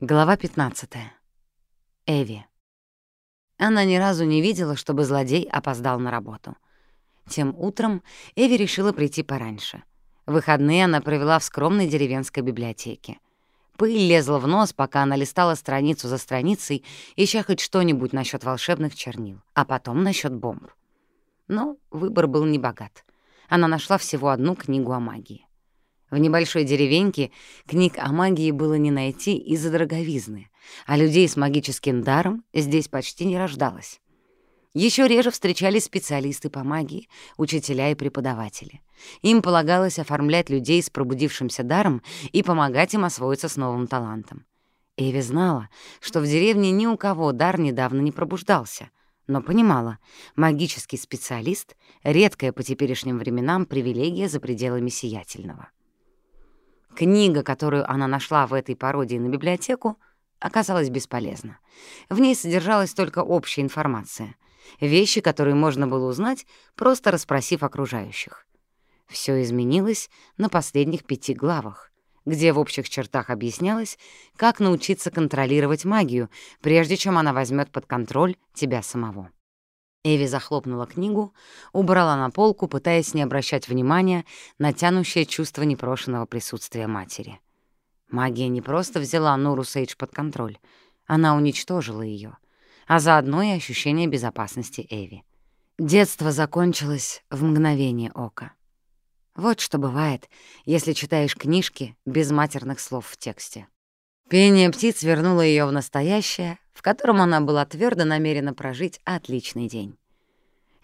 Глава 15. Эви. Она ни разу не видела, чтобы злодей опоздал на работу. Тем утром Эви решила прийти пораньше. Выходные она провела в скромной деревенской библиотеке. Пыль лезла в нос, пока она листала страницу за страницей, ища хоть что-нибудь насчет волшебных чернил, а потом насчет бомб. Но выбор был небогат. Она нашла всего одну книгу о магии. В небольшой деревеньке книг о магии было не найти из-за дороговизны, а людей с магическим даром здесь почти не рождалось. Еще реже встречались специалисты по магии, учителя и преподаватели. Им полагалось оформлять людей с пробудившимся даром и помогать им освоиться с новым талантом. Эви знала, что в деревне ни у кого дар недавно не пробуждался, но понимала, магический специалист — редкая по теперешним временам привилегия за пределами сиятельного. Книга, которую она нашла в этой пародии на библиотеку, оказалась бесполезна. В ней содержалась только общая информация, вещи, которые можно было узнать, просто расспросив окружающих. Все изменилось на последних пяти главах, где в общих чертах объяснялось, как научиться контролировать магию, прежде чем она возьмет под контроль тебя самого. Эви захлопнула книгу, убрала на полку, пытаясь не обращать внимания на тянущее чувство непрошенного присутствия матери. Магия не просто взяла Нуру Сейдж под контроль, она уничтожила ее, а заодно и ощущение безопасности Эви. Детство закончилось в мгновение ока. Вот что бывает, если читаешь книжки без матерных слов в тексте. Пение птиц вернуло ее в настоящее, в котором она была твердо намерена прожить отличный день.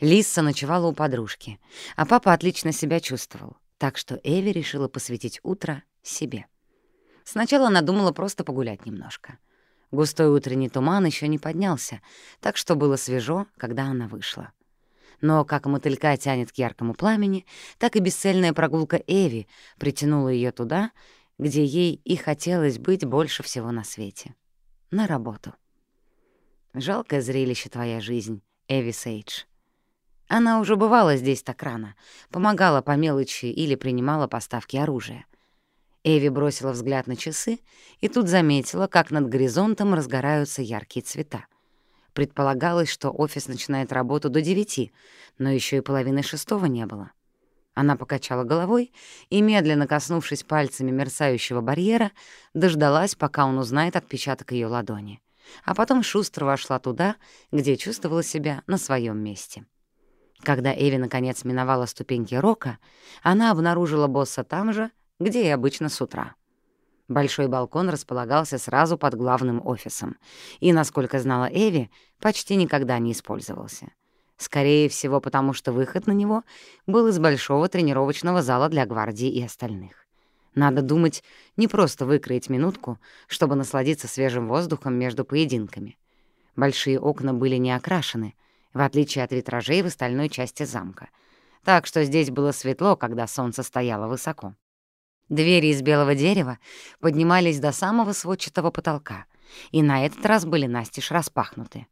Лисса ночевала у подружки, а папа отлично себя чувствовал, так что Эви решила посвятить утро себе. Сначала она думала просто погулять немножко. Густой утренний туман еще не поднялся, так что было свежо, когда она вышла. Но как мотылька тянет к яркому пламени, так и бесцельная прогулка Эви притянула ее туда, где ей и хотелось быть больше всего на свете — на работу. Жалкое зрелище твоя жизнь, Эви Сейдж. Она уже бывала здесь так рано, помогала по мелочи или принимала поставки оружия. Эви бросила взгляд на часы и тут заметила, как над горизонтом разгораются яркие цвета. Предполагалось, что офис начинает работу до девяти, но еще и половины шестого не было. — она покачала головой и, медленно коснувшись пальцами мерцающего барьера, дождалась, пока он узнает отпечаток ее ладони. А потом шустро вошла туда, где чувствовала себя на своем месте. Когда Эви наконец миновала ступеньки Рока, она обнаружила босса там же, где и обычно с утра. Большой балкон располагался сразу под главным офисом и, насколько знала Эви, почти никогда не использовался — Скорее всего, потому что выход на него был из большого тренировочного зала для гвардии и остальных. Надо думать, не просто выкроить минутку, чтобы насладиться свежим воздухом между поединками. Большие окна были не окрашены, в отличие от витражей в остальной части замка. Так что здесь было светло, когда солнце стояло высоко. Двери из белого дерева поднимались до самого сводчатого потолка, и на этот раз были настежь распахнуты.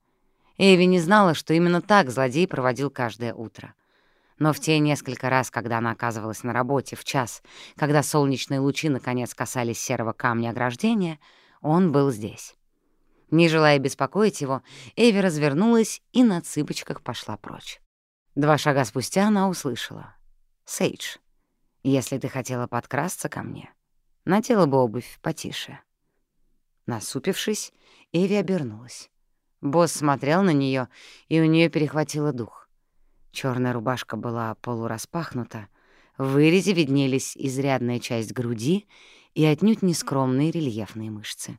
Эви не знала, что именно так злодей проводил каждое утро. Но в те несколько раз, когда она оказывалась на работе в час, когда солнечные лучи наконец касались серого камня ограждения, он был здесь. Не желая беспокоить его, Эви развернулась и на цыпочках пошла прочь. Два шага спустя она услышала. «Сейдж, если ты хотела подкрасться ко мне, надела бы обувь потише». Насупившись, Эви обернулась. Босс смотрел на нее, и у нее перехватило дух. Черная рубашка была полураспахнута, в вырезе виднелись изрядная часть груди и отнюдь нескромные рельефные мышцы.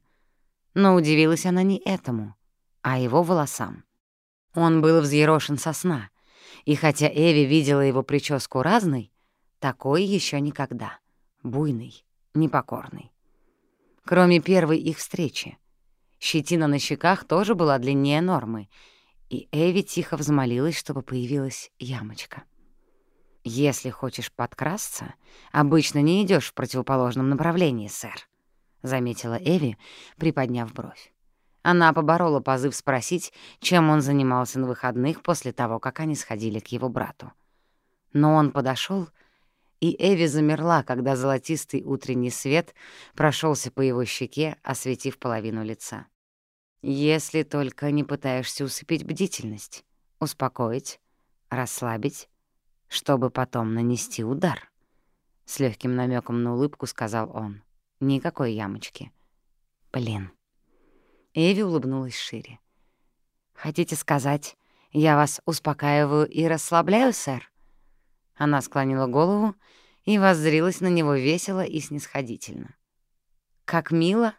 Но удивилась она не этому, а его волосам. Он был взъерошен со сна, и хотя Эви видела его прическу разной, такой еще никогда, буйный, непокорный. Кроме первой их встречи — Щетина на щеках тоже была длиннее нормы, и Эви тихо взмолилась, чтобы появилась ямочка. «Если хочешь подкрасться, обычно не идешь в противоположном направлении, сэр», — заметила Эви, приподняв бровь. Она поборола позыв спросить, чем он занимался на выходных после того, как они сходили к его брату. Но он подошел и Эви замерла, когда золотистый утренний свет прошелся по его щеке, осветив половину лица. «Если только не пытаешься усыпить бдительность, успокоить, расслабить, чтобы потом нанести удар», — с легким намеком на улыбку сказал он. «Никакой ямочки». «Блин». Эви улыбнулась шире. «Хотите сказать, я вас успокаиваю и расслабляю, сэр?» Она склонила голову и воззрилась на него весело и снисходительно. «Как мило!»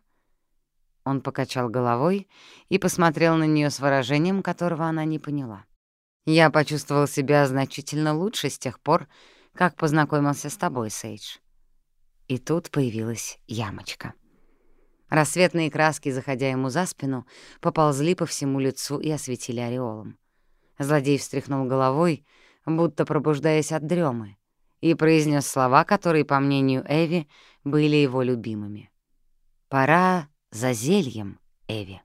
Он покачал головой и посмотрел на нее с выражением, которого она не поняла. «Я почувствовал себя значительно лучше с тех пор, как познакомился с тобой, Сейдж». И тут появилась ямочка. Рассветные краски, заходя ему за спину, поползли по всему лицу и осветили ореолом. Злодей встряхнул головой, будто пробуждаясь от дремы, и произнес слова, которые, по мнению Эви, были его любимыми. «Пора за зельем, Эви».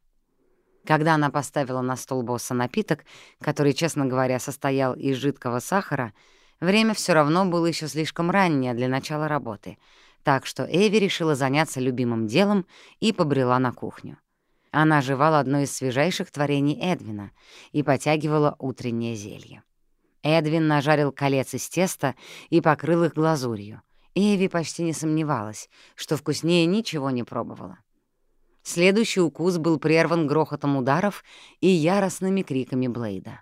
Когда она поставила на стол босса напиток, который, честно говоря, состоял из жидкого сахара, время все равно было еще слишком раннее для начала работы, так что Эви решила заняться любимым делом и побрела на кухню. Она жевала одно из свежайших творений Эдвина и потягивала утреннее зелье. Эдвин нажарил колец из теста и покрыл их глазурью. Эви почти не сомневалась, что вкуснее ничего не пробовала. Следующий укус был прерван грохотом ударов и яростными криками Блейда.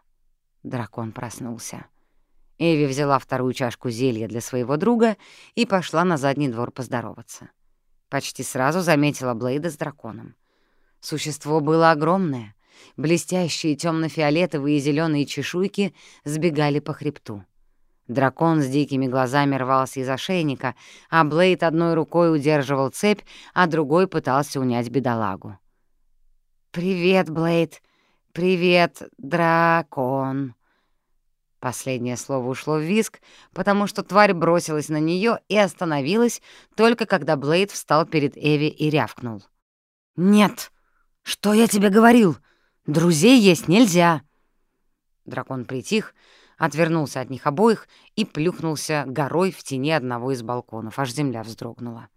Дракон проснулся. Эви взяла вторую чашку зелья для своего друга и пошла на задний двор поздороваться. Почти сразу заметила Блейда с драконом. Существо было огромное, Блестящие темно-фиолетовые и зеленые чешуйки сбегали по хребту. Дракон с дикими глазами рвался из ошейника, а Блейд одной рукой удерживал цепь, а другой пытался унять бедолагу. «Привет, Блейд! Привет, дракон!» Последнее слово ушло в виск, потому что тварь бросилась на нее и остановилась, только когда Блейд встал перед Эви и рявкнул. «Нет! Что я тебе говорил? Друзей есть нельзя!» Дракон притих, отвернулся от них обоих и плюхнулся горой в тени одного из балконов, аж земля вздрогнула.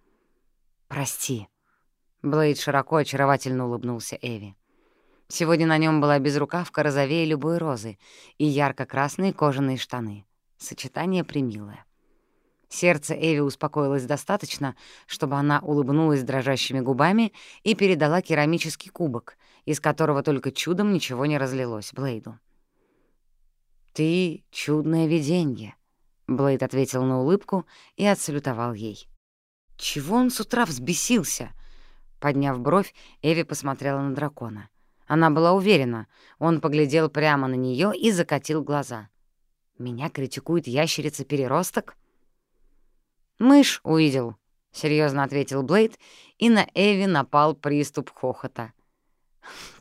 «Прости», — Блейд широко очаровательно улыбнулся Эви. Сегодня на нем была безрукавка розовее любой розы и ярко-красные кожаные штаны. Сочетание примилое. Сердце Эви успокоилось достаточно, чтобы она улыбнулась дрожащими губами и передала керамический кубок, из которого только чудом ничего не разлилось Блейду. «Ты — чудное виденье», — Блейд ответил на улыбку и отсалютовал ей. «Чего он с утра взбесился?» Подняв бровь, Эви посмотрела на дракона. Она была уверена, он поглядел прямо на нее и закатил глаза. «Меня критикует ящерица-переросток?» «Мышь увидел», — серьезно ответил Блейд, и на Эви напал приступ хохота.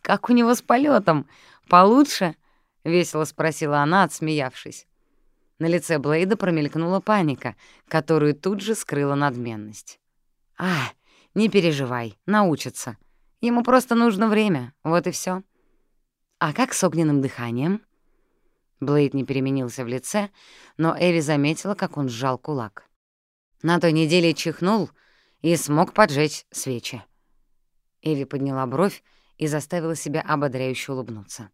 «Как у него с полетом? Получше?» — весело спросила она, отсмеявшись. На лице Блейда промелькнула паника, которую тут же скрыла надменность. «А, не переживай, научится. Ему просто нужно время, вот и все. «А как с огненным дыханием?» Блейд не переменился в лице, но Эви заметила, как он сжал кулак. На той неделе чихнул и смог поджечь свечи. Эви подняла бровь и заставила себя ободряюще улыбнуться.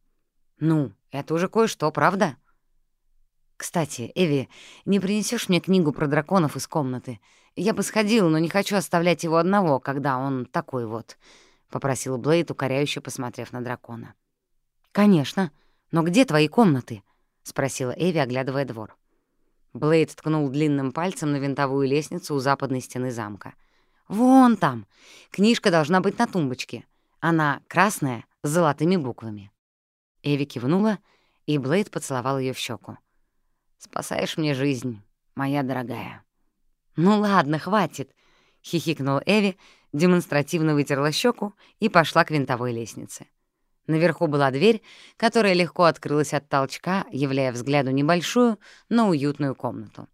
«Ну, это уже кое-что, правда?» «Кстати, Эви, не принесешь мне книгу про драконов из комнаты? Я бы сходил, но не хочу оставлять его одного, когда он такой вот», — попросил Блейд, укоряюще посмотрев на дракона. «Конечно. Но где твои комнаты?» — спросила Эви, оглядывая двор. Блейд ткнул длинным пальцем на винтовую лестницу у западной стены замка. «Вон там. Книжка должна быть на тумбочке. Она красная, с золотыми буквами». Эви кивнула, и Блейд поцеловал ее в щеку. «Спасаешь мне жизнь, моя дорогая». «Ну ладно, хватит», — хихикнул Эви, демонстративно вытерла щеку и пошла к винтовой лестнице. Наверху была дверь, которая легко открылась от толчка, являя взгляду небольшую, но уютную комнату.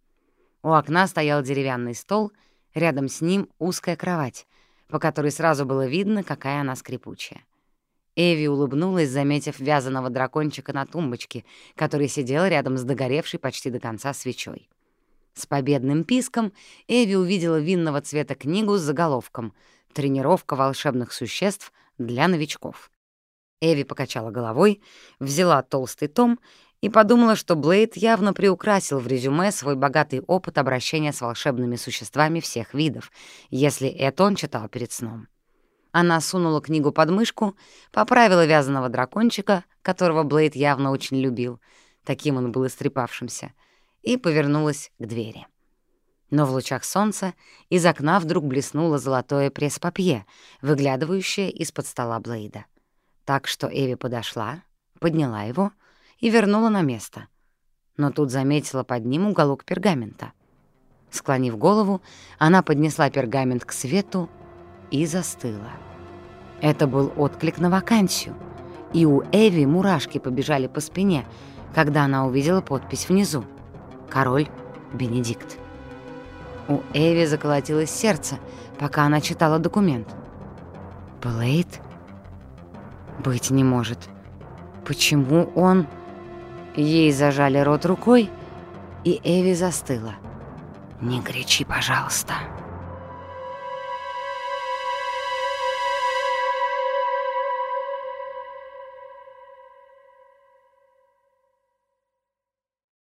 У окна стоял деревянный стол, рядом с ним узкая кровать, по которой сразу было видно, какая она скрипучая. Эви улыбнулась, заметив вязаного дракончика на тумбочке, который сидел рядом с догоревшей почти до конца свечой. С победным писком Эви увидела винного цвета книгу с заголовком «Тренировка волшебных существ для новичков». Эви покачала головой, взяла толстый том и подумала, что Блейд явно приукрасил в резюме свой богатый опыт обращения с волшебными существами всех видов, если это он читал перед сном. Она сунула книгу под мышку, поправила вязаного дракончика, которого Блейд явно очень любил, таким он был истрепавшимся, и повернулась к двери. Но в лучах солнца из окна вдруг блеснуло золотое пресс-папье, выглядывающее из-под стола Блейда. Так что Эви подошла, подняла его и вернула на место. Но тут заметила под ним уголок пергамента. Склонив голову, она поднесла пергамент к свету и застыла. Это был отклик на вакансию, и у Эви мурашки побежали по спине, когда она увидела подпись внизу «Король Бенедикт». У Эви заколотилось сердце, пока она читала документ. «Блейд?» «Быть не может. Почему он...» Ей зажали рот рукой, и Эви застыла. «Не кричи, пожалуйста».